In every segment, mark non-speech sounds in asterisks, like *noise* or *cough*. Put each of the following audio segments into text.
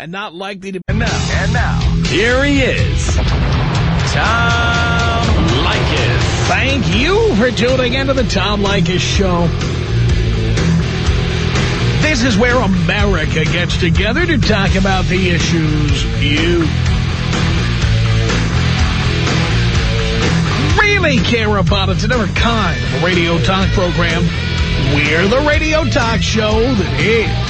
and not likely to... And now, And now, here he is, Tom Leykis. thank you for tuning into the Tom Leykis Show. This is where America gets together to talk about the issues you really care about. It's another kind of a radio talk program. We're the radio talk show that is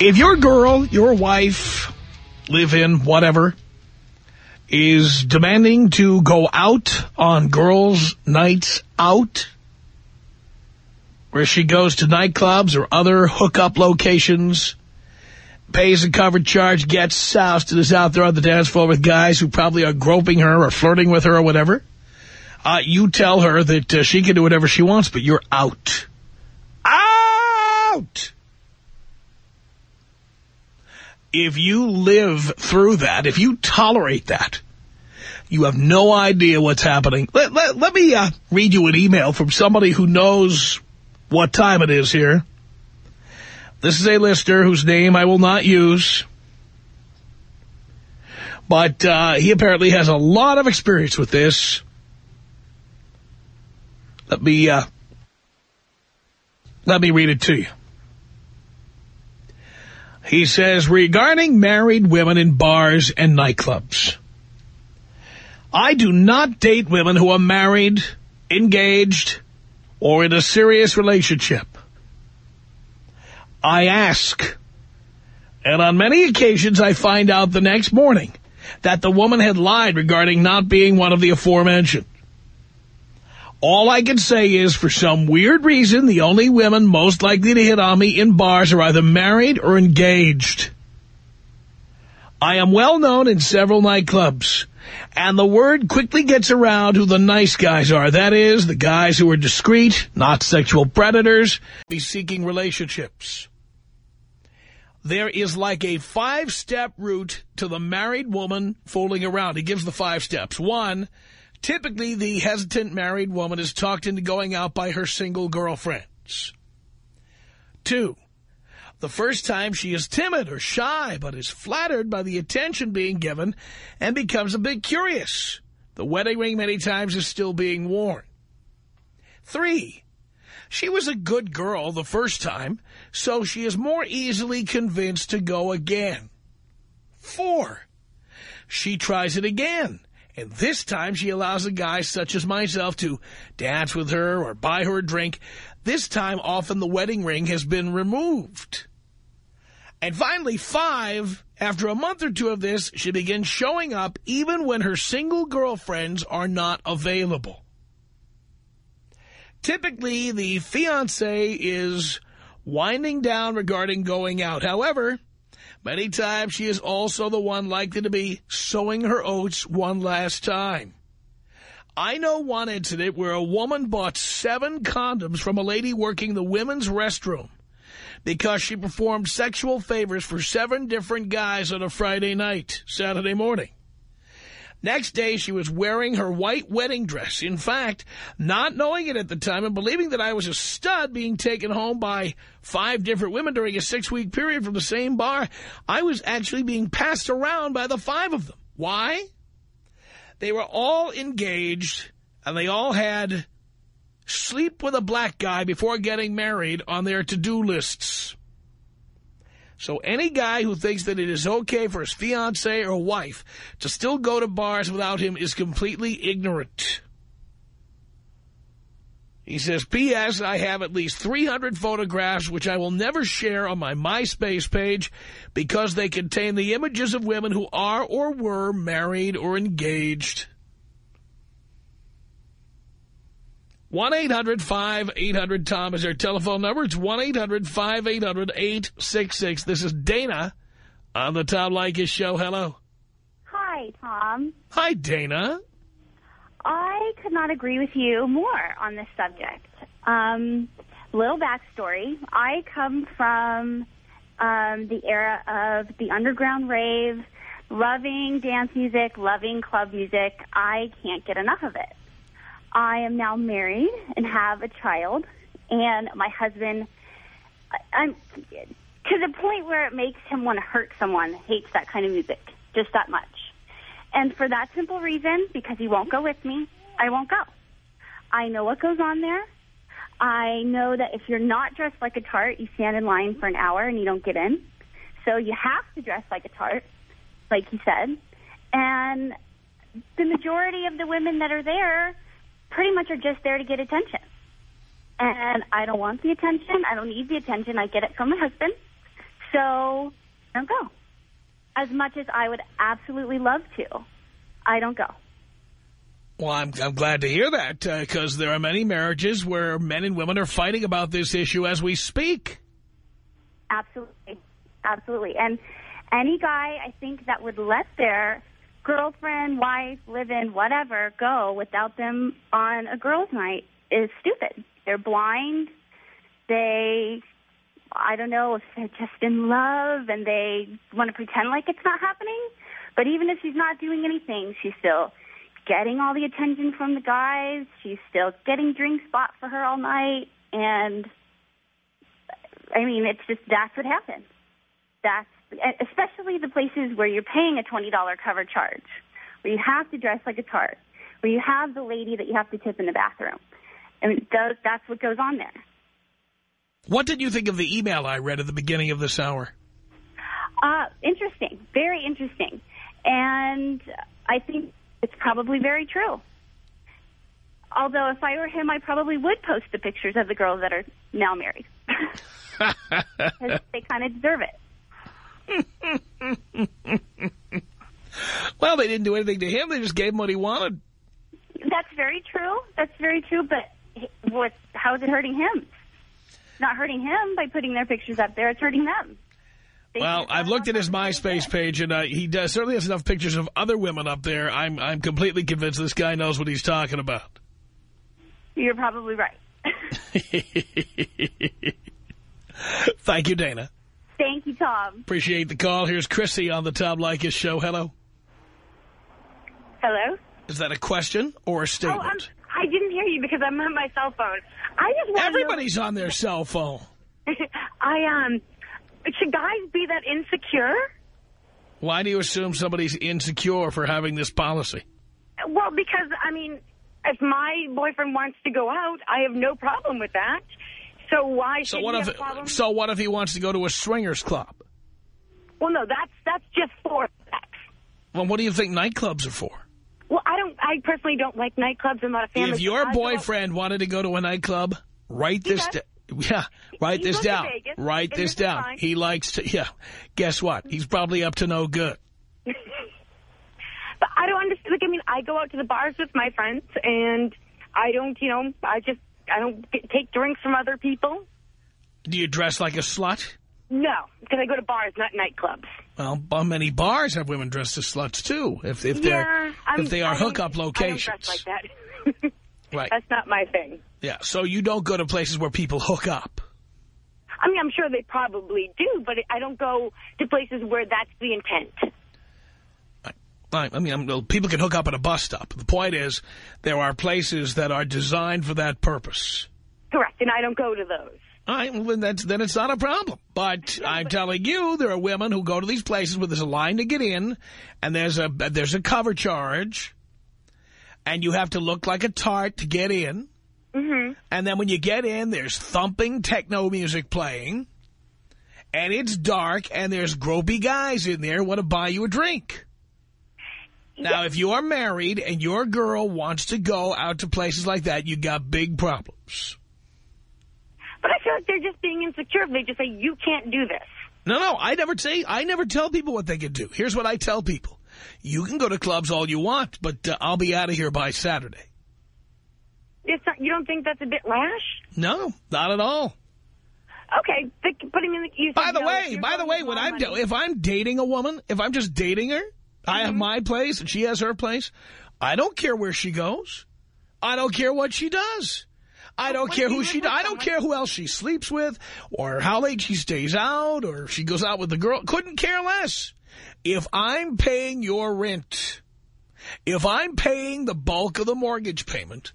If your girl, your wife, live in, whatever, is demanding to go out on girls' nights out, where she goes to nightclubs or other hookup locations, pays a covered charge, gets soused, and is out there on the dance floor with guys who probably are groping her or flirting with her or whatever, uh, you tell her that uh, she can do whatever she wants, but you're out. Out! If you live through that, if you tolerate that, you have no idea what's happening. Let, let, let me uh, read you an email from somebody who knows what time it is here. This is a listener whose name I will not use. But uh, he apparently has a lot of experience with this. Let me, uh, let me read it to you. He says, regarding married women in bars and nightclubs, I do not date women who are married, engaged, or in a serious relationship. I ask, and on many occasions I find out the next morning that the woman had lied regarding not being one of the aforementioned. All I can say is, for some weird reason, the only women most likely to hit on me in bars are either married or engaged. I am well known in several nightclubs, and the word quickly gets around who the nice guys are. That is, the guys who are discreet, not sexual predators, be seeking relationships. There is like a five-step route to the married woman fooling around. He gives the five steps. One, typically the hesitant married woman is talked into going out by her single girlfriends. Two, the first time she is timid or shy, but is flattered by the attention being given and becomes a bit curious. The wedding ring many times is still being worn. Three, she was a good girl the first time, so she is more easily convinced to go again. Four, she tries it again. And this time she allows a guy such as myself to dance with her or buy her a drink. This time often the wedding ring has been removed. And finally, five, after a month or two of this, she begins showing up even when her single girlfriends are not available. Typically, the fiance is winding down regarding going out. However, many times she is also the one likely to be sowing her oats one last time. I know one incident where a woman bought seven condoms from a lady working the women's restroom because she performed sexual favors for seven different guys on a Friday night, Saturday morning. Next day, she was wearing her white wedding dress. In fact, not knowing it at the time and believing that I was a stud being taken home by five different women during a six-week period from the same bar, I was actually being passed around by the five of them. Why? They were all engaged, and they all had sleep with a black guy before getting married on their to-do lists. So any guy who thinks that it is okay for his fiancée or wife to still go to bars without him is completely ignorant. He says, P.S. I have at least 300 photographs which I will never share on my MySpace page because they contain the images of women who are or were married or engaged. 1-800-5800-TOM is our telephone number. It's 1-800-5800-866. This is Dana On the Tom Leykis show, hello. Hi, Tom. Hi, Dana. I could not agree with you more on this subject. Um, little backstory. I come from um, the era of the underground rave, loving dance music, loving club music. I can't get enough of it. I am now married and have a child, and my husband, I'm to the point where it makes him want to hurt someone, hates that kind of music, just that much. And for that simple reason, because he won't go with me, I won't go. I know what goes on there. I know that if you're not dressed like a tart, you stand in line for an hour and you don't get in. So you have to dress like a tart, like he said. And the majority of the women that are there pretty much are just there to get attention. And I don't want the attention. I don't need the attention. I get it from my husband. So I don't go. As much as I would absolutely love to, I don't go. Well, I'm, I'm glad to hear that uh, because there are many marriages where men and women are fighting about this issue as we speak. Absolutely. Absolutely. And any guy, I think, that would let their girlfriend, wife, live-in, whatever, go without them on a girls' night is stupid. They're blind. They, I don't know if they're just in love and they want to pretend like it's not happening. But even if she's not doing anything, she's still getting all the attention from the guys. She's still getting drinks bought for her all night. And, I mean, it's just, that's what happens. That's, especially the places where you're paying a $20 cover charge, where you have to dress like a tart, where you have the lady that you have to tip in the bathroom. I mean, those, that's what goes on there. What did you think of the email I read at the beginning of this hour? Uh, interesting. Very interesting. And I think it's probably very true. Although if I were him, I probably would post the pictures of the girls that are now married. *laughs* Because they kind of deserve it. *laughs* Well, they didn't do anything to him. They just gave him what he wanted. That's very true. That's very true. But what? How is it hurting him? Not hurting him by putting their pictures up there. It's hurting them. They Well, I've looked at his MySpace page, and uh, he does, certainly has enough pictures of other women up there. I'm I'm completely convinced this guy knows what he's talking about. You're probably right. *laughs* Thank you, Dana. Thank you, Tom. Appreciate the call. Here's Chrissy on the Tom Leykis show. Hello. Hello? Is that a question or a Oh, statement? I didn't hear you because I'm on my cell phone. I just Everybody's on their cell phone. *laughs* I, um, should guys be that insecure? Why do you assume somebody's insecure for having this policy? Well, because, I mean, if my boyfriend wants to go out, I have no problem with that. So why So what if so what if he wants to go to a swingers club? well, no, that's, that's just for sex. Well, what do you think nightclubs are for? Well, I don't, I personally don't like nightclubs. I'm not a fan If your I go out- boyfriend wanted to go to a nightclub, write this does. Yeah, write He this down. Vegas, Write this down. fine. He likes to, yeah. Guess what? He's probably up to no good. *laughs* But I don't understand. Like, I mean, I go out to the bars with my friends, and I don't, you know, I just, I don't take drinks from other people. Do you dress like a slut? No, because I go to bars, not nightclubs. Well, many bars have women dressed as sluts too. If if yeah, they're I'm, if they are hookup locations, I don't dress like that. *laughs* right? That's not my thing. Yeah. So you don't go to places where people hook up. I mean, I'm sure they probably do, but I don't go to places where that's the intent. I mean, well, people can hook up at a bus stop. The point is, there are places that are designed for that purpose. Correct, and I don't go to those. All right, well, then, that's, then it's not a problem. But I'm telling you, there are women who go to these places where there's a line to get in, and there's a there's a cover charge, and you have to look like a tart to get in. Mm -hmm. And then when you get in, there's thumping techno music playing, and it's dark, and there's gropey guys in there who want to buy you a drink. Now, if you are married and your girl wants to go out to places like that, you got big problems. But I feel like they're just being insecure if they just say, you can't do this. No, no, I never say, I never tell people what they can do. Here's what I tell people. You can go to clubs all you want, but uh, I'll be out of here by Saturday. It's not, you don't think that's a bit rash? No, not at all. Okay, but, I mean, you By the way, by the way, when I'm money. if I'm dating a woman, if I'm just dating her, I Mm-hmm. have my place and she has her place. I don't care where she goes. I don't care what she does. I don't care who she. I don't care who else she sleeps with, or how late she stays out, or if she goes out with the girl. Couldn't care less. If I'm paying your rent, if I'm paying the bulk of the mortgage payment,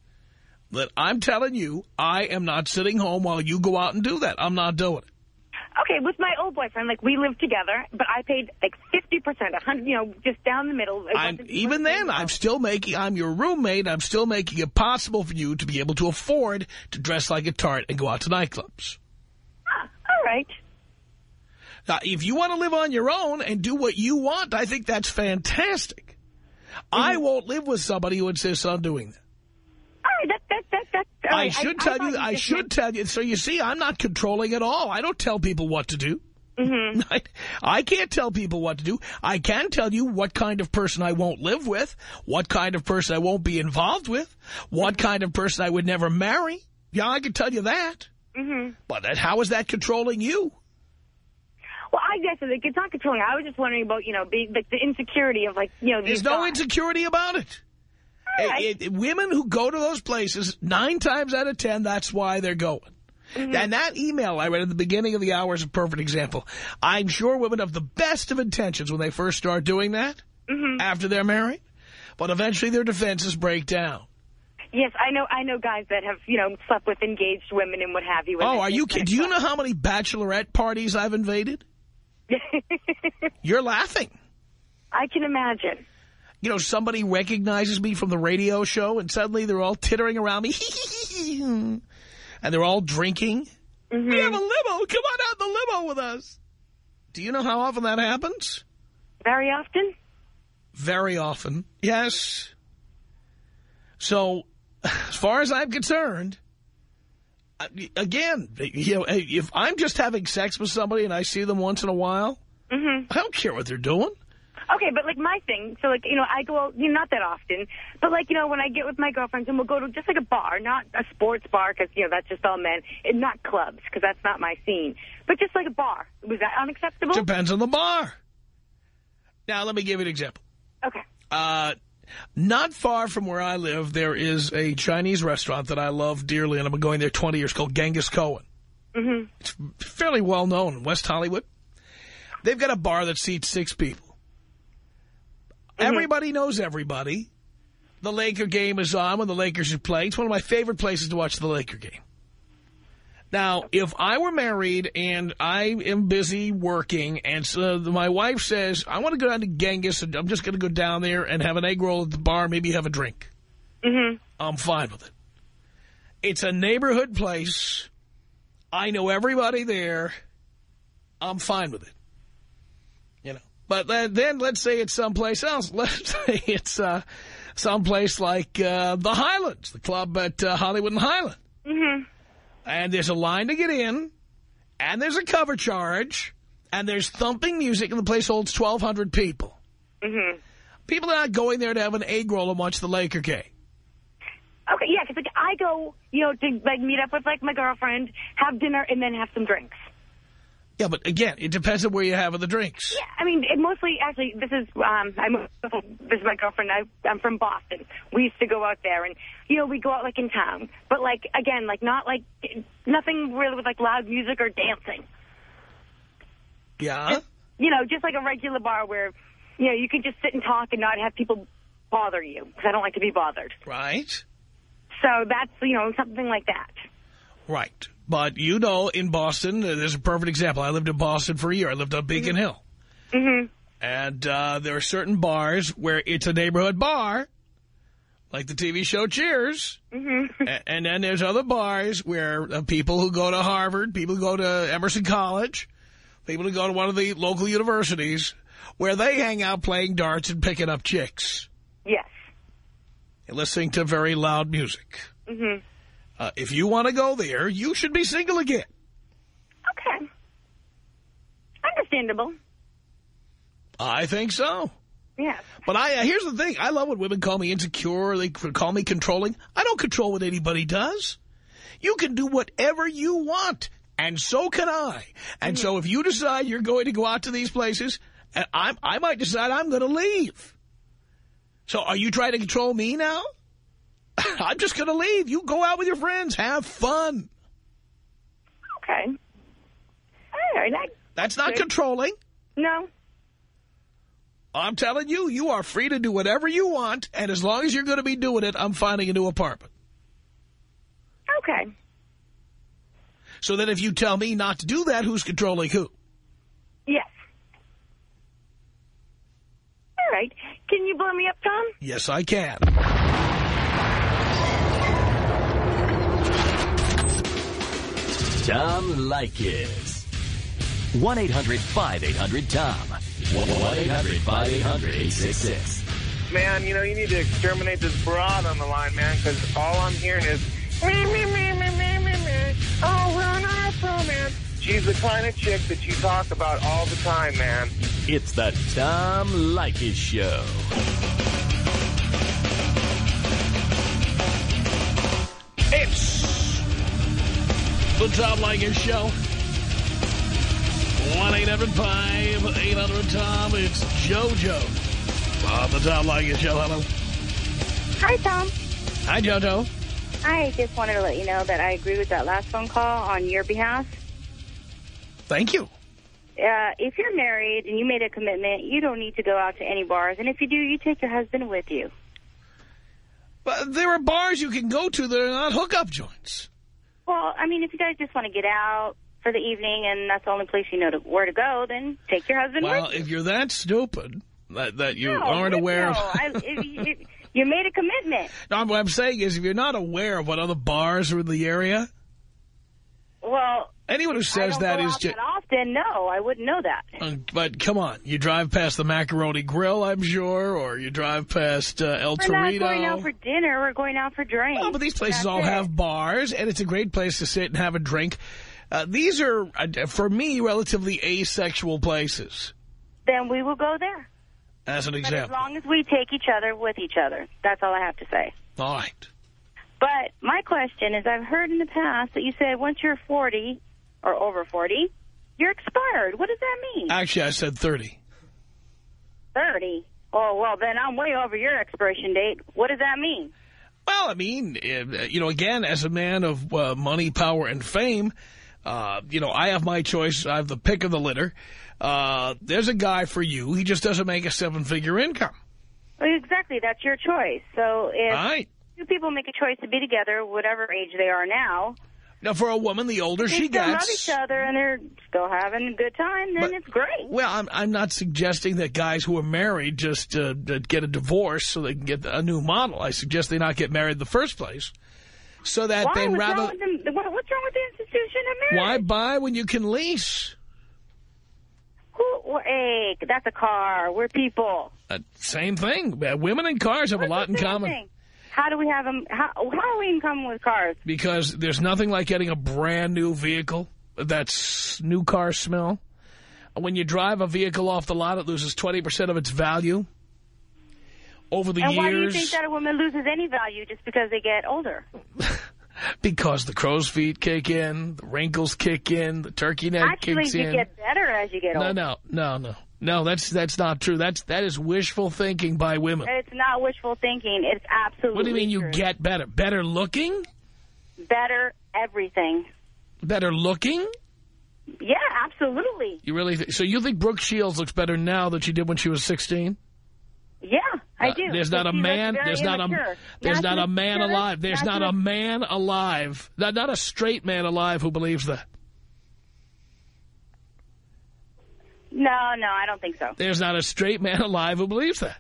that I'm telling you, I am not sitting home while you go out and do that. I'm not doing it. Okay, with my old boyfriend, like we lived together, but I paid like fifty percent, a hundred, you know, just down the middle. I'm, even then, I'm still making, I'm your roommate, I'm still making it possible for you to be able to afford to dress like a tart and go out to nightclubs. Ah, all right. Now, if you want to live on your own and do what you want, I think that's fantastic. I Mm-hmm. won't live with somebody who insists on doing that. All right, that that that that. I right, should tell thought you, I should meant- tell you. So you see, I'm not controlling at all. I don't tell people what to do. Mm-hmm. *laughs* I, I can't tell people what to do. I can tell you what kind of person I won't live with, what kind of person I won't be involved with, what kind of person I would never marry. Yeah, I can tell you that. Mm-hmm. But that, how is that controlling you? Well, I guess it's not controlling. I was just wondering about you know being like the insecurity of like you know. There's no guys. insecurity about it. It- it- women who go to those places, nine times out of ten, that's why they're going. Mm-hmm. And that email I read at the beginning of the hour is a perfect example. I'm sure women have the best of intentions when they first start doing that, Mm-hmm. after they're married, but eventually their defenses break down. Yes, I know. I know guys that have you know slept with engaged women and what have you. Oh, are you kidding? Do you know how many bachelorette parties I've invaded? *laughs* You're laughing. I can imagine. You know, somebody recognizes me from the radio show and suddenly they're all tittering around me. *laughs* and they're all drinking. Mm-hmm. We have a limo. Come on out in the limo with us. Do you know how often that happens? Very often. Very often. Yes. So, as far as I'm concerned, again, you know, if I'm just having sex with somebody and I see them once in a while, Mm-hmm. I don't care what they're doing. Okay, but like my thing, so like you know, I go out, you know, not that often, but like you know, when I get with my girlfriends and we'll go to just like a bar, not a sports bar because you know that's just all men, and not clubs because that's not my scene, but just like a bar. Was that unacceptable? Depends on the bar. Now, let me give you an example. Okay. Uh, not far from where I live, there is a Chinese restaurant that I love dearly, and I've been going there 20 years, called Genghis Cohen. Mm-hmm. It's fairly well known in West Hollywood. They've got a bar that seats six people. Everybody knows everybody. The Laker game is on when the Lakers are playing. It's one of my favorite places to watch the Laker game. Now, if I were married and I am busy working and so my wife says, I want to go down to Genghis and I'm just going to go down there and have an egg roll at the bar, maybe have a drink. Mm-hmm. I'm fine with it. It's a neighborhood place. I know everybody there. I'm fine with it. But then, let's say it's someplace else. *laughs* Let's say it's uh, someplace like uh, the Highlands, the club at uh, Hollywood and Highland. Mm-hmm. And there's a line to get in, and there's a cover charge, and there's thumping music, and the place holds 1,200 people. Mm-hmm. People are not going there to have an egg roll and watch the Laker game. Okay, yeah, because like I go, you know, to like meet up with like my girlfriend, have dinner, and then have some drinks. Yeah, but again, it depends on where you have the drinks. Yeah, I mean, it mostly actually, this is um, I'm this is my girlfriend. I, I'm from Boston. We used to go out there, and you know, we go out like in town, but like again, like not like nothing really with like loud music or dancing. Yeah? You know, just like a regular bar where you know you can just sit and talk and not have people bother you because I don't like to be bothered. Right? So that's you know something like that. Right. But you know, in Boston, uh, there's a perfect example. I lived in Boston for a year. I lived on Beacon Hill. hmm And uh, there are certain bars where it's a neighborhood bar, like the TV show Cheers. hmm and then there's other bars where uh, people who go to Harvard, people who go to Emerson College, people who go to one of the local universities, where they hang out playing darts and picking up chicks Yes. and listening to very loud music. hmm Uh, if you want to go there, you should be single again. Okay. Understandable. I think so. Yes. But I uh, here's the thing. I love when women call me insecure. They call me controlling. I don't control what anybody does. You can do whatever you want. And so can I. And so if you decide you're going to go out to these places, and I, I might decide I'm going to leave. So are you trying to control me now? *laughs* I'm just going to leave. You go out with your friends. Have fun. Okay. All right. I, That's not Okay. controlling. no. I'm telling you, you are free to do whatever you want. And as long as you're going to be doing it, I'm finding a new apartment. Okay. So then if you tell me not to do that, who's controlling who? Yes. All right. Can you blow me up, Tom? Yes, I can. Tom Leykis. 1-800-5800-TOM. 1-800-5800-866. Man, you know, you need to exterminate this broad on the line, man, because all I'm hearing is me, me, me, me, me, me, me. Oh, we're on Afro, man. She's the kind of chick that you talk about all the time, man. It's the Tom Leykis Show. The Tom Leykis Show. 1-800-5800-TOM. It's JoJo on the Tom Leykis Show. Hello. Hi, Tom. Hi, JoJo. I just wanted to let you know that I agree with that last phone call on your behalf. Thank you. Uh, if you're married and you made a commitment, you don't need to go out to any bars. And if you do, you take your husband with you. But there are bars you can go to that are not hookup joints. Well, I mean, if you guys just want to get out for the evening and that's the only place you know to, where to go, then take your husband Well, with you. if you're that stupid that, that you No, aren't aware no. of... I, if, *laughs* you- if you made a commitment. No, what I'm saying is if you're not aware of what other bars are in the area, Well, anyone who says that is just... often. No, I wouldn't know that. Uh, But come on, you drive past the Macaroni Grill, I'm sure, or you drive past uh, El We're not going out for dinner. We're going out for drinks. Oh, but these places That's all it. have bars, and it's a great place to sit and have a drink. Uh, these are, uh, for me, relatively asexual places, Then we will go there. as an But as long as we take each other with each other. That's all I have to say. All right. But my question is, I've heard in the past that you said once you're 40 or over 40, you're expired. What does that mean? Actually, I said 30. 30. Oh, well, then I'm way over your expiration date. What does that mean? Well, I mean, uh, you know, again, as a man of uh, money, power, and fame, uh, you know, I have my choice. I have the pick of the litter. Uh, there's a guy for you. He just doesn't make a seven-figure income. Well, exactly. That's your choice. So if right. two people make a choice to be together, whatever age they are now, Now, for a woman, the older they she still love each other and they're still having a good time, then But- it's great. Well, I'm, I'm not suggesting that guys who are married just uh, get a divorce so they can get a new model. I suggest they not get married in the first place. So that Why? they What's rather... wrong with the, what- what's wrong with the institution of marriage? Why buy when you can lease? Who, hey, that's a car. We're people. Uh, same thing. Uh, Women and cars have a lot in common. thing? How do we have them? How, how are we in common with cars? Because there's nothing like getting a brand new vehicle. That's new car smell. When you drive a vehicle off the lot, it loses 20% of its value. Over the And years, why do you think that a woman loses any value just because they get older? *laughs* because the crow's feet kick in, the wrinkles kick in, the turkey neck Actually, kicks you get better as you get older. no, no, no. No, that's that's not true. That's that is wishful thinking by women. It's not wishful thinking. It's absolutely What do you mean you get better? Better looking? better everything? Better looking? Yeah, absolutely. You really think, so you think Brooke Shields looks better now than she did when she was 16? Yeah, I Uh, do. There's not a man. There's not a. There's Not not a man alive. There's not not a man alive. Not not a straight man alive who believes that. No, no, I don't think so. There's not a straight man alive who believes that.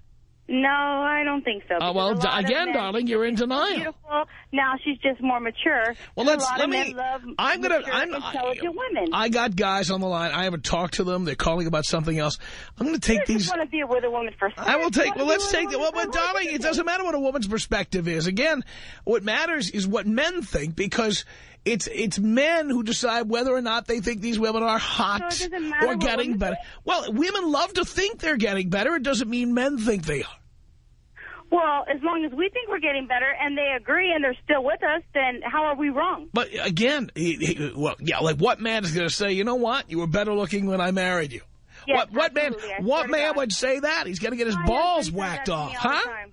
No, I don't think so. Oh, well, a lot of again, darling, you're in denial. Beautiful. Now she's just more mature. Well, a let's lot let of me. men love I'm gonna. I'm intelligent women. I got guys on the line. I haven't talked to them. They're calling about something else. I'm going to take you these. want to be with a woman first? I will take. Well, let's take. Well, but darling, it doesn't matter what a woman's perspective is. Again, what matters is what men think because it's it's men who decide whether or not they think these women are hot So it doesn't matter or getting better. Well, women love to think they're getting better. It doesn't mean men think they are. Well, as long as we think we're getting better and they agree and they're still with us, then how are we wrong? But again, he, he, well, yeah, like what man is going to say, you know what, you were better looking when I married you? Yes, what what man. I what man would say that? He's going to get his My balls whacked off, me all the huh?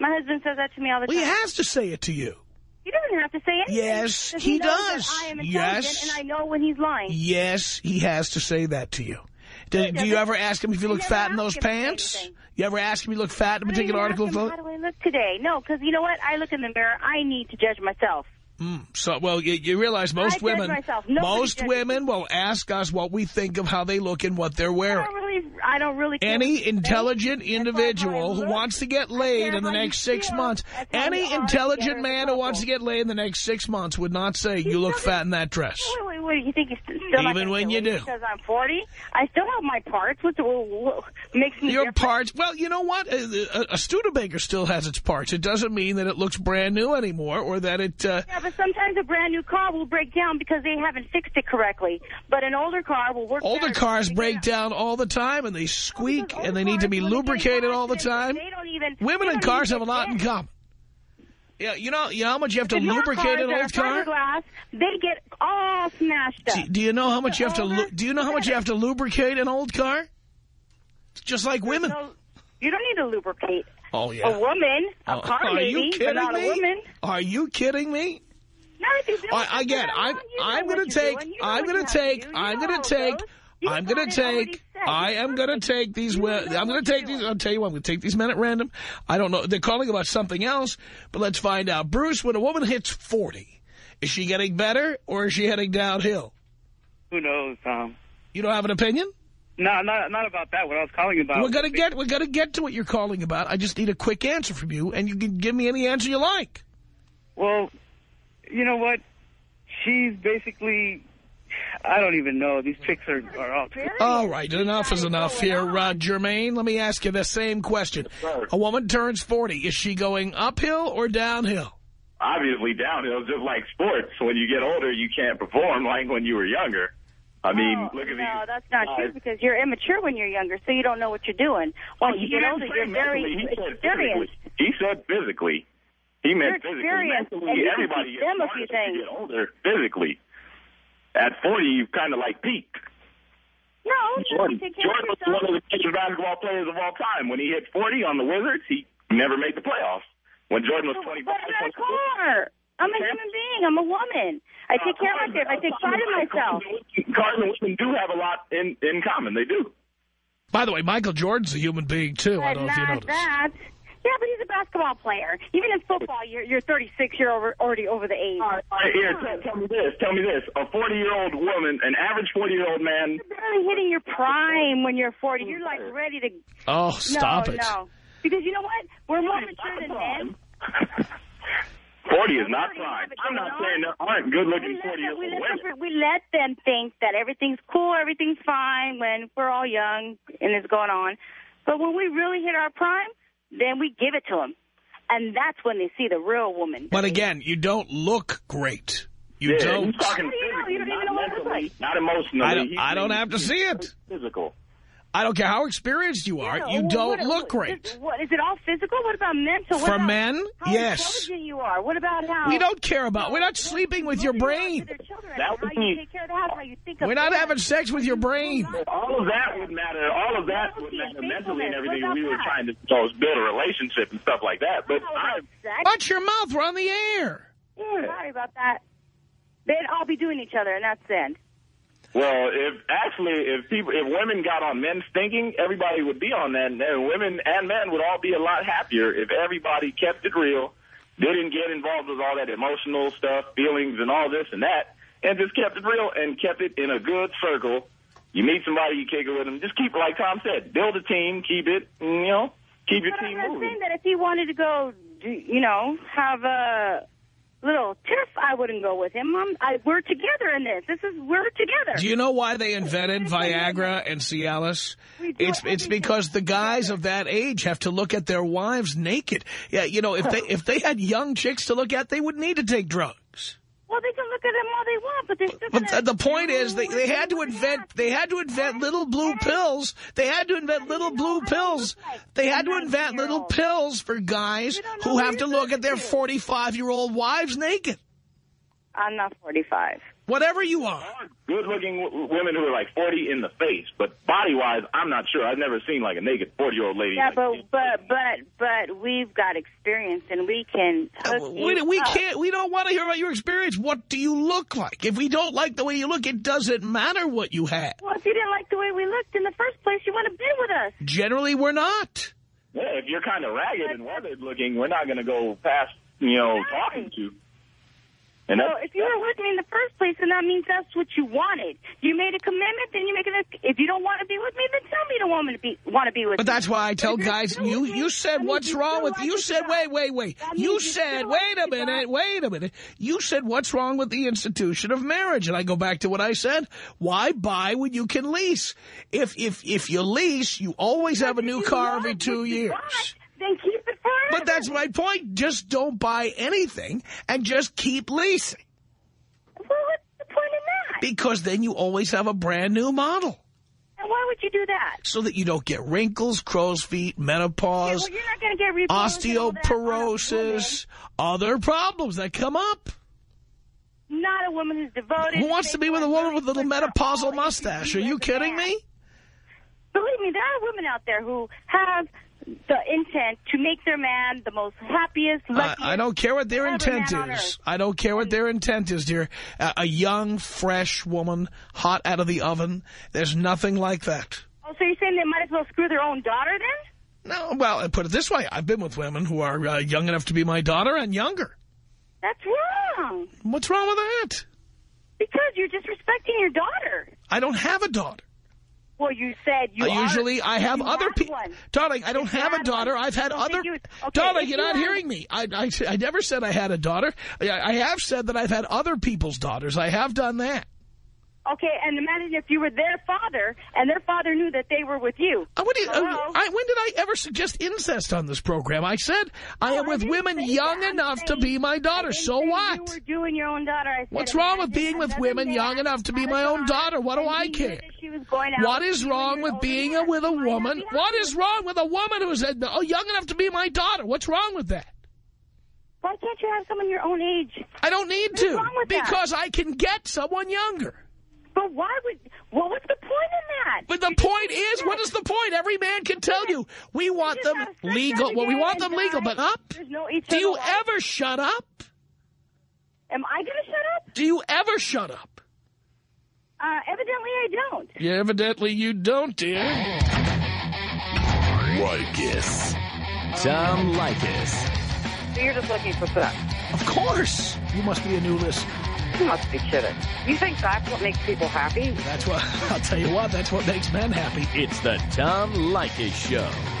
My husband says that to me all the Well, he has to say it to you. He doesn't have to say anything. Yes, he that does. I am Yes. and I know when he's lying. Yes, he has to say that to you. Do, do you ever ask him if you look fat in those him to say pants? You ever ask him if you look fat in a particular article of him? How do I look today? No, because you know what? I look in the mirror. I need to judge myself. Mm, so, well, you, you realize most women. Most women will ask us what we think of how they look and what they're wearing. I don't really, I don't really. care Any intelligent individual who wants to get laid in the next six feel. months, That's any intelligent together as a man who wants to get laid in the next six months would not say, you look still fat in that dress. Wait, wait, wait. You think still Even when you do. Because I'm 40, I still have my parts. What, what makes me Your different? parts, well, you know what? A, a, a Studebaker still has its parts. It doesn't mean that it looks brand new anymore or that it... Uh, Yeah, sometimes a brand new car will break down because they haven't fixed it correctly. But an older car will work. older cars break they- down all the time and they squeak and they need to be cars, when they get lubricated all the time. They don't even. Women and cars have a lot in common. Yeah, you know, you know how much you have to The lubricate an old car? fiberglass, they get all smashed up. Do, do you know how much you have to? older, Do you know how much you have to lubricate an old car? It's just like women. So, you don't need to lubricate. Oh yeah, A woman, a Oh, car are maybe, you but kidding not me? a woman. Are you kidding me? No, if I, it, again, that's I'm what you know I'm gonna take doing. You know I'm gonna take I'm gonna take I'm gonna take. I am gonna take these you well, know I'm gonna take these. I'll tell you what I'm gonna take these men at random. I don't know they're calling about something else, but let's find out. Bruce, when a woman hits 40, is she getting better or is she heading downhill? Who knows, Tom? You don't have an opinion? No, not not about that. What I was calling about. We're gonna get we're gonna get to what you're calling about. I just need a quick answer from you, and you can give me any answer you like. Well, you know what? She's basically. I don't even know. These chicks are are all. All right, enough is enough here, uh, Jermaine. Let me ask you the same question. A woman turns 40. Is she going uphill or downhill? obviously downhill, just like sports. When you get older, you can't perform like when you were younger. I mean, Oh, look at no, these. that's not true because you're immature when you're younger, so you don't know what you're doing. Once you He get didn't older, you're very. He experienced. physically. He said physically. He meant You're physically. Mentally, and everybody teach gets them a smarter few as you things. get older physically. At 40, you've kind of like peaked. No, Jordan, take care of Jordan was one of the greatest basketball players of all time. When he hit 40 on the Wizards, he never made the playoffs. When Jordan was 25, But I'm not a car. I'm a human being. I'm a woman. I take care of myself. I take pride in myself. Cars and women do have a lot in, in common. They do. By the way, Michael Jordan's a human being, too. I don't know if you noticed. that. Yeah, but he's a basketball player. Even in football, you're you're 36. You're over, already over the age. All right, all right, here, tell, tell me this. Tell me this. A 40-year-old woman, an average 40-year-old man, You're barely hitting your prime when you're 40. You're like ready to. Oh, stop no, it. no. Because you know what? We're more mature than men. *laughs* 40 is not prime. I'm not on. saying there aren't good-looking 40-year-old we, let women. them, we let them think that everything's cool, everything's fine when we're all young and it's going on. But when we really hit our prime, then we give it to them. And that's when they see the real woman. But again, you don't look great. You Yeah, don't. he's talking How do you know? You don't even not know what it looks like. not emotionally. I don't, I don't have to see it. Physical. I don't care how experienced you are. Yeah, You well, don't what- look great. Is, what, is it all physical? What about mental? What For about men, how yes. intelligent you are? What about how... We don't care about. We're not sleeping with your brain. to their children, That how you take care of the house, how you think We're not them. having sex with your brain. All of that would matter. All of that would matter mentally and everything. We were that? trying to you know, build a relationship and stuff like that. But How I, about sex? Watch your mouth. We're on the air. Sorry about that. They'd all be doing each other, and that's the end. Well, if actually if people if women got on men's thinking, everybody would be on that, and women and men would all be a lot happier if everybody kept it real, didn't get involved with all that emotional stuff, feelings, and all this and that, and just kept it real and kept it in a good circle. You meet somebody, you kick it with them. Just keep, like Tom said, build a team, keep it, you know, keep your But team I'm moving. saying that if he wanted to go, you know, have a little tiff, I wouldn't go with him. I'm, I, we're together in this. This is we're together. Do you know why they invented Viagra and Cialis? We do It's it's because the guys of that age have to look at their wives naked. Yeah, you know, if they if they had young chicks to look at, they wouldn't need to take drugs. Well, they can look at them all they want, but they're still But the, point is, they, they had to invent. They had to invent little blue pills. They had to invent little blue pills. They had to invent little pills for guys You don't know who have to look at their 45-year-old wives naked. I'm not 45. Whatever you are. Good-looking women who are like 40 in the face, but body-wise, I'm not sure. I've never seen like a naked 40-year-old lady. Yeah, like but you. but but but we've got experience, and we can. hook Uh, We, you we up. can't. We don't want to hear about your experience. What do you look like? If we don't like the way you look, it doesn't matter what you have. Well, if you didn't like the way we looked in the first place, you want to be with us. Generally, we're not. Yeah, if you're kind of ragged and weathered-looking, we're not going to go past, you know, talking to. And So if you were with me in the first place, then that means that's what you wanted. You made a commitment, then you make it. If you don't want to be with me, then tell me you don't want me to be want to be with But me. that's why I tell guys, you me, you said what's you wrong still with like you said got. wait wait wait you you said wait like a minute got. wait a minute you said what's wrong with the institution of marriage and I go back to what I said why buy when you can lease if if if you lease you always have a new car every two years got, then keep it forever. But that's my point just don't buy anything and just keep leasing Well, what's the point in that? because then you always have a brand new model and why would you do that? so that you don't get wrinkles crow's feet Yeah, menopause well, you're not get reproduced and all that on a woman. osteoporosis, other problems that come up. Not a woman who's devoted. Who wants to be with a woman with a little Puts her all menopausal mustache? Are you kidding me? Believe me, there are women out there who have the intent to make their man the most happiest, I, luckiest. I don't care what their intent is. I don't care what their intent is, dear. A, a young, fresh woman, hot out of the oven. There's nothing like that. Oh, so you're saying they might as well screw their own daughter then? No, well, I put it this way. I've been with women who are uh, young enough to be my daughter and younger. That's wrong. What's wrong with that? Because you're disrespecting your daughter. I don't have a daughter. Well, you said you uh, are- usually, I have other people. Darling, I don't You have a daughter. one. I've had other... You, okay, darling, you're you not had- hearing me. I, I, I never said I had a daughter. I, I have said that I've had other people's daughters. I have done that. Okay, and imagine if you were their father, and their father knew that they were with you. Uh, you, uh, I, when did I ever suggest incest on this program? I said I am No, with women young that. Enough to be my daughter. So what? You were doing your own daughter. I said, What's wrong with being with women young enough to be my own daughter? What do I care? that she was going out What is wrong with being a, with a man. You might not woman? What is wrong with a woman who's oh, young enough to be my daughter? What's wrong with that? Why can't you have someone your own age? I don't need What's to wrong with that? because I can get someone younger. But why would? Well, what's the point in that? But the You point is, said- what is the point? Every man can tell you we want just them legal. Well, we want them legal, but up. There's no Do you life. ever shut up? Am I going to shut up? Do you ever shut up? Uh, evidently, I don't. Yeah, evidently you don't, dear. Leykis. Tom Leykis. So you're just looking for sex. Of course. You must be a new listener. You must be kidding. You think that's what makes people happy? That's what, I'll tell you what, that's what makes men happy. It's the Tom Leykis Show.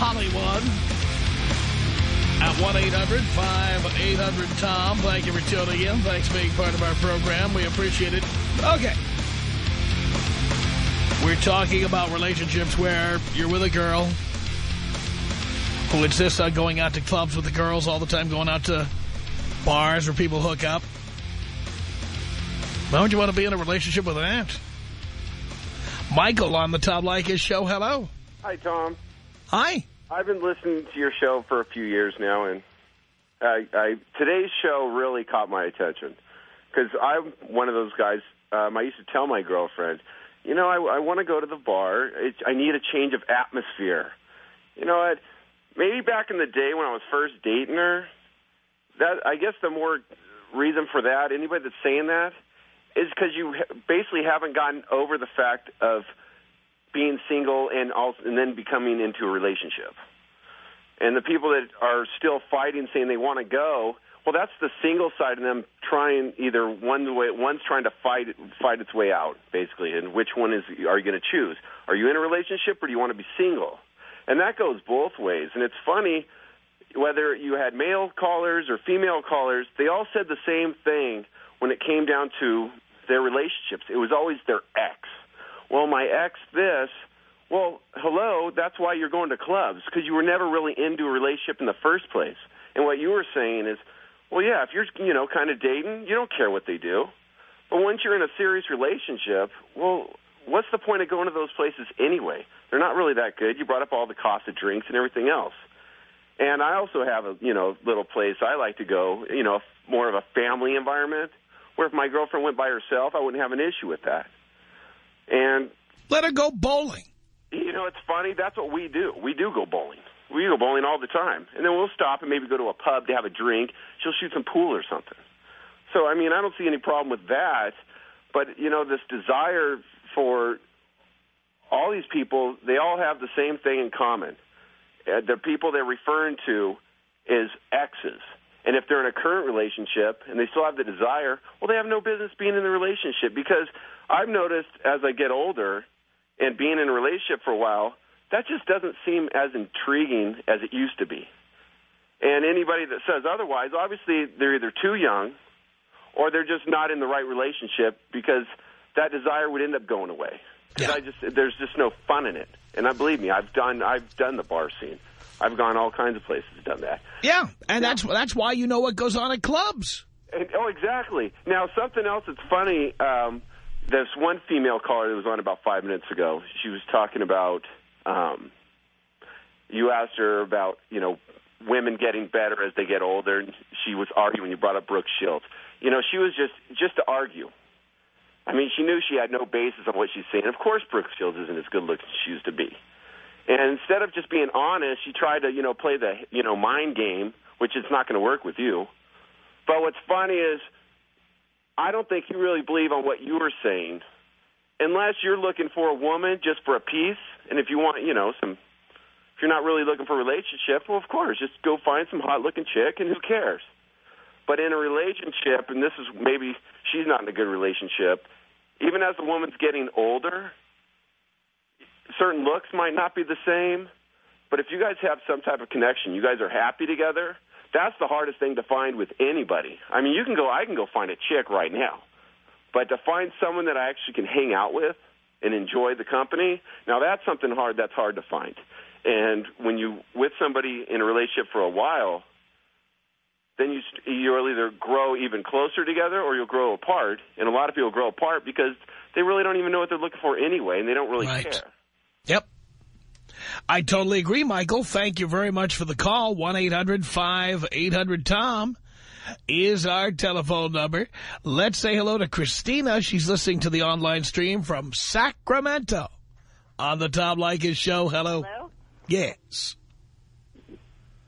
Hollywood. At 1-800-5800-TOM. Thank you for tuning in. Thanks for being part of our program. We appreciate it. Okay. We're talking about relationships where you're with a girl who insists on going out to clubs with the girls all the time, going out to bars where people hook up. Why would you want to be in a relationship with that? Michael on the Tom Leykis Show. Hello. Hi, Tom. Hi. I've been listening to your show for a few years now, and I, I today's show really caught my attention because I'm one of those guys. Um, I used to tell my girlfriend, you know, I, I want to go to the bar. It's, I need a change of atmosphere. You know what? Maybe back in the day when I was first dating her, that I guess the more reason for that, anybody that's saying that, is because you basically haven't gotten over the fact of being single and also and then becoming into a relationship. And the people that are still fighting, saying they want to go, Well, that's the single side of them trying either one way. One's trying to fight fight its way out, basically. And which one is are you going to choose? Are you in a relationship or do you want to be single? And that goes both ways. And it's funny whether you had male callers or female callers, they all said the same thing when it came down to their relationships. It was always their ex. Well, my ex this. Well, hello, that's why you're going to clubs because you were never really into a relationship in the first place. And what you were saying is, well, yeah, if you're, you know, kind of dating, you don't care what they do. But once you're in a serious relationship, well, what's the point of going to those places anyway? They're not really that good. You brought up all the cost of drinks and everything else. And I also have a, you know, little place I like to go, you know, more of a family environment where if my girlfriend went by herself, I wouldn't have an issue with that. And Let her go bowling. you know, it's funny. That's what we do. We do go bowling. We go bowling all the time, and then we'll stop and maybe go to a pub to have a drink. She'll shoot some pool or something. So, I mean, I don't see any problem with that. But you know, this desire for all these people, they all have the same thing in common. Uh, the people they're referring to is exes. And if they're in a current relationship and they still have the desire, well, they have no business being in the relationship because I've noticed as I get older and being in a relationship for a while, that just doesn't seem as intriguing as it used to be. And anybody that says otherwise, obviously they're either too young or they're just not in the right relationship because that desire would end up going away. Yeah. I just there's just no fun in it. And I believe me, I've done I've done the bar scene. I've gone all kinds of places and done that. Yeah, and that's that's why you know what goes on at clubs. Oh, exactly. Now, something else that's funny. Um, there's one female caller that was on about five minutes ago. She was talking about. Um, you asked her about you know women getting better as they get older, and she was arguing. You brought up Brooke Shields. You know, she was just just to argue. I mean, she knew she had no basis on what she's saying. Of course, Brooke Shields isn't as good looking as she used to be. And instead of just being honest, she tried to, you know, play the, you know, mind game, which is not going to work with you. But what's funny is, I don't think you really believe on what you were saying, unless you're looking for a woman just for a piece. And if you want, you know, some, if you're not really looking for a relationship, well, of course, just go find some hot-looking chick, and who cares? But in a relationship, and this is maybe she's not in a good relationship, even as the woman's getting older, certain looks might not be the same. But if you guys have some type of connection, you guys are happy together, that's the hardest thing to find with anybody. I mean, you can go, I can go find a chick right now. But to find someone that I actually can hang out with and enjoy the company, now that's something hard that's hard to find. And when you with somebody in a relationship for a while, then you you'll either grow even closer together or you'll grow apart. And a lot of people grow apart because they really don't even know what they're looking for anyway, and they don't really Right. care. Yep. I totally agree, Michael. Thank you very much for the call. 1-800-5800-TOM is our telephone number. Let's say hello to Christina. She's listening to the online stream from Sacramento on the Tom Leykis show. Hello. Hello? Yes.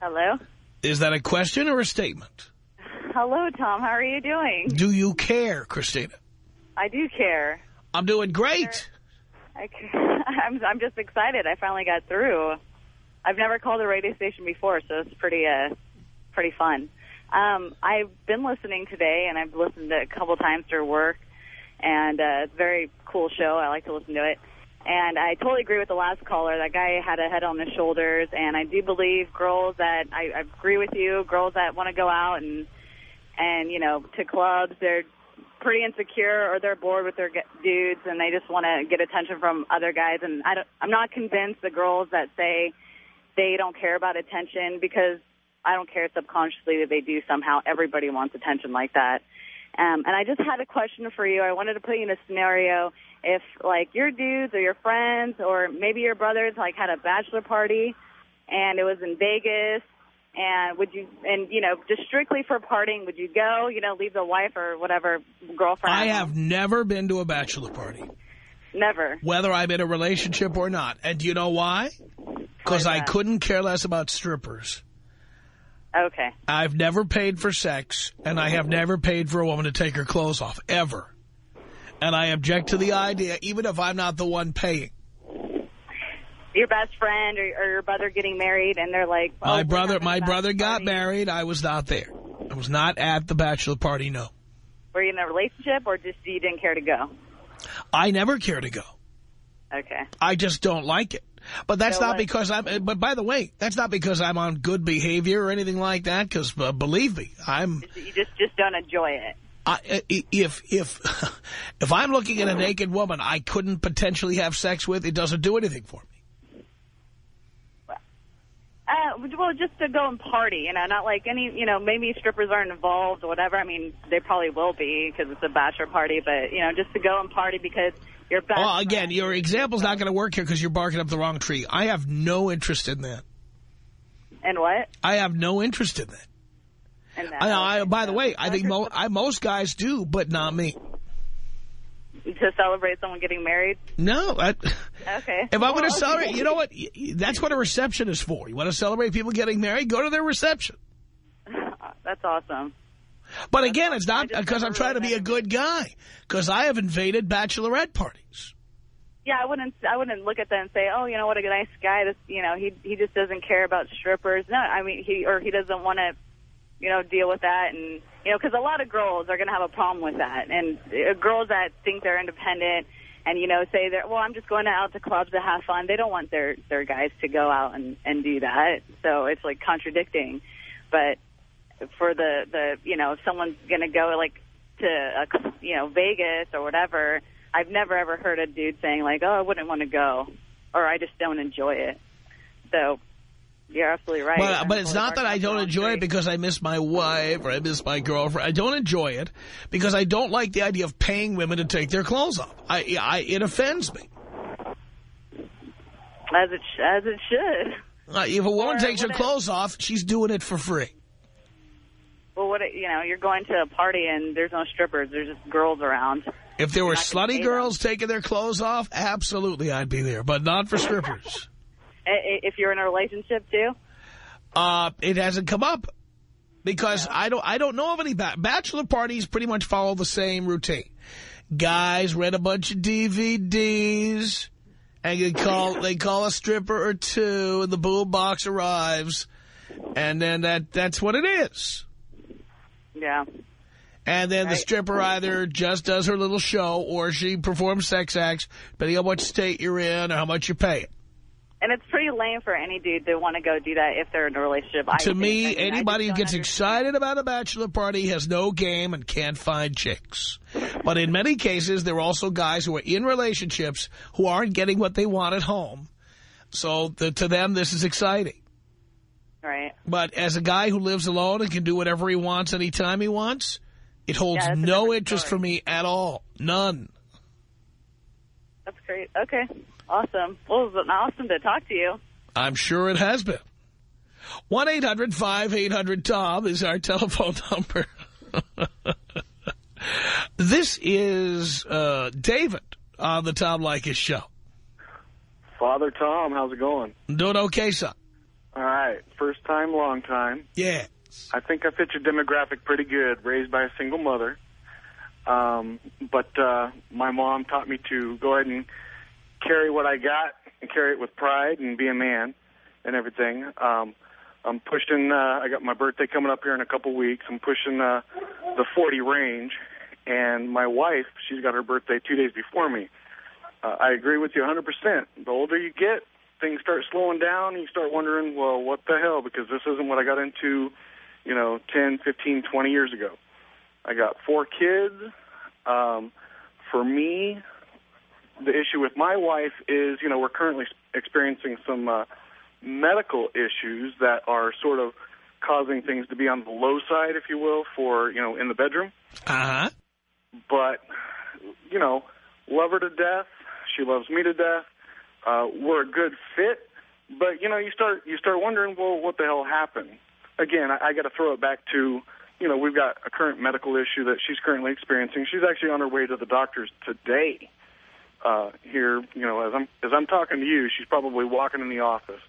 Hello? Is that a question or a statement? Hello, Tom. How are you doing? Do you care, Christina? I do care. I'm doing great. I, am *laughs* I'm just excited. I finally got through. I've never called a radio station before, so it's pretty uh pretty fun. Um, I've been listening today, and I've listened a couple times through work, and uh, it's a very cool show. I like to listen to it. And I totally agree with the last caller. That guy had a head on his shoulders, and I do believe girls that I, I agree with you. Girls that want to go out and and you know to clubs, they're pretty insecure or they're bored with their dudes and they just want to get attention from other guys. And I don't, I'm not convinced the girls that say they don't care about attention because I don't care subconsciously that they do somehow. Everybody wants attention like that. Um, and I just had a question for you. I wanted to put you in a scenario if, like, your dudes or your friends or maybe your brothers, like, had a bachelor party and it was in Vegas and would you, and, you know, just strictly for partying, would you go, you know, leave the wife or whatever girlfriend? I have never been to a bachelor party, Never. whether I'm in a relationship or not. And do you know why? Because I couldn't care less about strippers. Okay. I've never paid for sex, and I have never paid for a woman to take her clothes off, ever. And I object to the idea, even if I'm not the one paying. Your best friend or, or your brother getting married and they're like, oh, My brother, my brother got party. married. I was not there. I was not at the bachelor party, no. Were you in a relationship or just you didn't care to go? I never care to go. Okay. I just don't like it. But that's So not what- because I'm, but by the way, that's not because I'm on good behavior or anything like that, because uh, believe me, I'm, You just just don't enjoy it. I, i- if, if, *laughs* if I'm looking at a naked woman I couldn't potentially have sex with, it doesn't do anything for me. Uh, well, just to go and party, you know, not like any, you know, maybe strippers aren't involved or whatever. I mean, they probably will be because it's a bachelor party, but, you know, just to go and party because you're best Well, again, your example's not going to work here because you're barking up the wrong tree. I have no interest in that. And what? I have no interest in that. And that. I, I, by the way, I think mo I, most guys do, but not me. To celebrate someone getting married? No. I, Okay. *laughs* if I'm Well, going to celebrate, you know what? That's what a reception is for. You want to celebrate people getting married? Go to their reception. *sighs* That's awesome. But again, it's not because I'm trying to be a good guy. Because I have invaded bachelorette parties. Yeah, I wouldn't. I wouldn't look at that and say, "Oh, you know what, a nice guy. This, you know, he he just doesn't care about strippers." No, I mean, he or he doesn't want to, you know, deal with that, and you know, because a lot of girls are going to have a problem with that, and uh, girls that think they're independent and you know say they're, well, I'm just going out to clubs to have fun. They don't want their their guys to go out and and do that, so it's like contradicting. But for the the you know, if someone's going to go like to a, you know Vegas or whatever. I've never ever heard a dude saying like, "Oh, I wouldn't want to go," or "I just don't enjoy it." So you're absolutely right. But, but it's not that I barking up the don't enjoy it because I miss my wife or I miss my girlfriend. I don't enjoy it because I don't like the idea of paying women to take their clothes off. I, I It offends me. as it as it should. Uh, if a woman Or takes her clothes off, she's doing it for free. Well, what you know, you're going to a party and there's no strippers. There's just girls around. If there were slutty girls taking their clothes off, absolutely I'd be there, but not for strippers. I- I- If you're in a relationship too. uh, it hasn't come up because I don't I don't know of any ba bachelor parties. Pretty much follow the same routine. Guys rent a bunch of DVDs and they call *laughs* they call a stripper or two, and the boom box arrives, and then that that's what it is. Yeah. And then the stripper either just does her little show or she performs sex acts, depending on what state you're in or how much you pay. And it's pretty lame for any dude to want to go do that if they're in a relationship. I to think. me, I mean, anybody who gets understand. excited about a bachelor party has no game and can't find chicks. But in many cases, there are also guys who are in relationships who aren't getting what they want at home. So the, to them, this is exciting. Right. But as a guy who lives alone and can do whatever he wants anytime he wants, it holds Yeah, no interest story. for me at all. None. That's great. Okay. Awesome. Well, it was awesome to talk to you. I'm sure it has been. 1-800-5800-TOM is our *laughs* telephone number. *laughs* this is uh, David on the Tom Leykis show. Father Tom, how's it going? Doing okay, son? All right. First time, long time. Yeah. I think I fit your demographic pretty good. Raised by a single mother. Um, but uh, my mom taught me to go ahead and carry what I got and carry it with pride and be a man and everything. Um, I'm pushing, uh, I got my birthday coming up here in a couple weeks. I'm pushing uh, the 40 range. And my wife, she's got her birthday two days before me. Uh, I agree with you 100%. The older you get, things start slowing down. And you start wondering, well, what the hell? Because this isn't what I got into, you know, 10, 15, 20 years ago. I got four kids. Um, for me, the issue with my wife is, you know, we're currently experiencing some uh, medical issues that are sort of causing things to be on the low side, if you will, for, you know, in the bedroom. Uh-huh. But, you know, love her to death. She loves me to death. Uh, we're a good fit. But, you know, you start you start wondering, well, what the hell happened? Again, I, I got to throw it back to, you know, we've got a current medical issue that she's currently experiencing. She's actually on her way to the doctor's today. Uh, here, you know, as I'm as I'm talking to you, she's probably walking in the office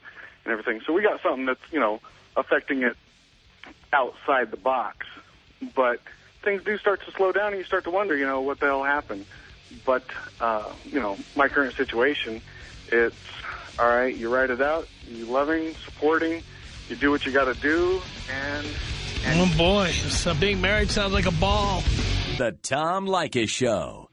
and everything. So we got something that's, you know, affecting it outside the box. But things do start to slow down, and you start to wonder, you know, what the hell happened. But uh, you know, my current situation, it's all right. You write it out. You loving, supporting. You do what you got to do, and Oh, boy. So being married sounds like a ball. The Tom Leykis Show.